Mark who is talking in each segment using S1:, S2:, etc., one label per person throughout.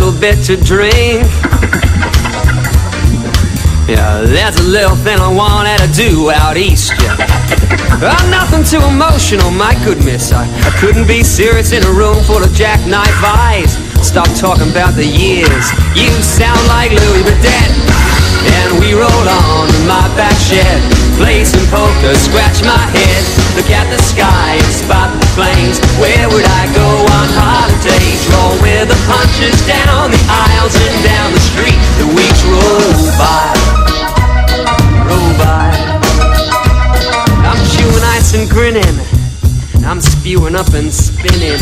S1: bit to drink. Yeah, there's a little thing I wanted to do out east, yeah. I'm nothing too emotional, my goodness. I, I couldn't be serious in a room full of jackknife eyes. Stop talking about the years. You sound like Louis Vuitton. And we roll on in my back shed. Play some poker, scratch my head. Look at the sky and spot the planes. Up and spinning.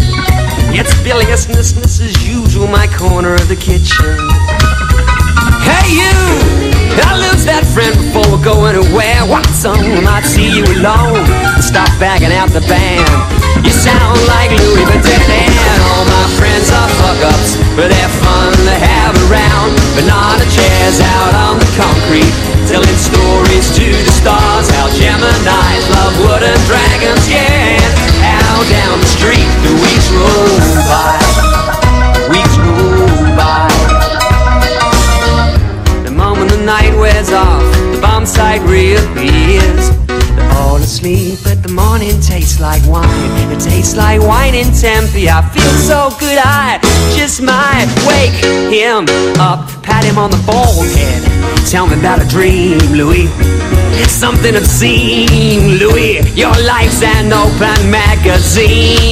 S1: It's biliousness as usual, my corner of the kitchen. Hey you! I lose that friend before we're going away. Watson might see you alone. Stop bagging out the band. You sound like Louis Vuitton. All my friends are fuck-ups, but they're fun to have around. Banana chairs out on site reappears. They're all asleep, but the morning tastes like wine. It tastes like wine in Tempe. I feel so good, I just might wake him up, pat him on the forehead. Tell me about a dream, Louis. Something obscene, Louis. Your life's an open magazine,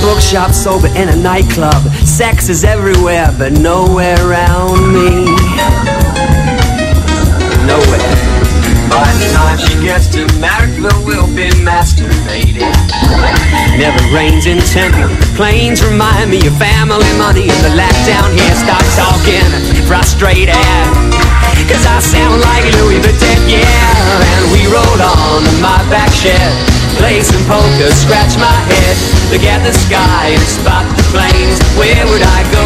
S1: bookshop, sober in a nightclub. Sex is everywhere, but nowhere around me. Nowhere. By the time she gets to Marrickville, we'll be masturbating. Never rains in Tempe. Planes remind me of family money and the lack down here. Stop talking, frustrated. Cause I sound like Louis Vuitton, yeah. And we rolled on my back shed. Play some poker, scratch my head. Look at the sky and spot the planes. Where would I go